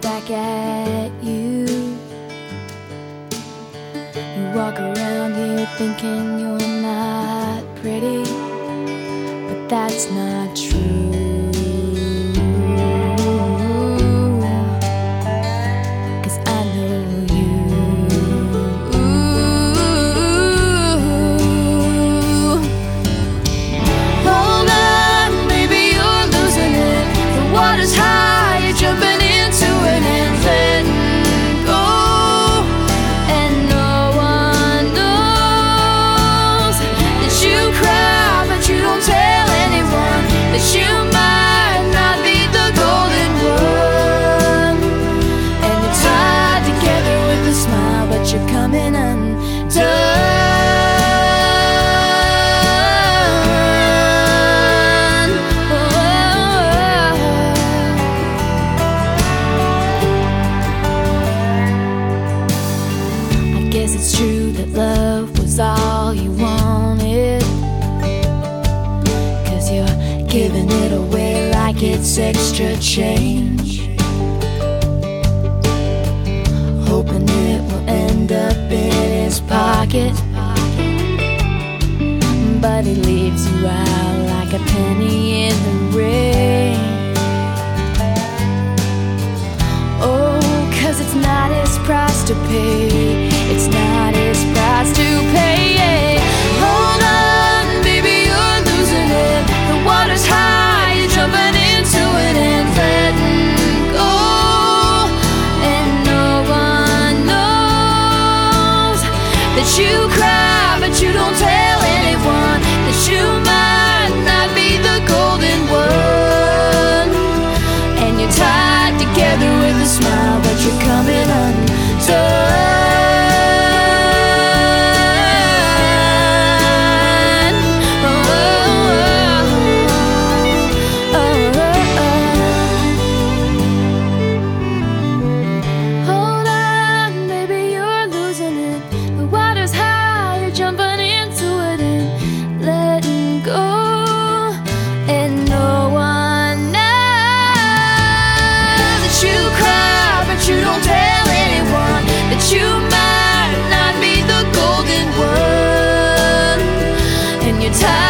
back at you. You walk around here thinking you're not pretty, but that's not true. It's true that love was all you wanted. Cause you're giving it away like it's extra change. Hoping it will end up in his pocket. But he leaves you out like a penny you cry, but you don't tell anyone that you might. time.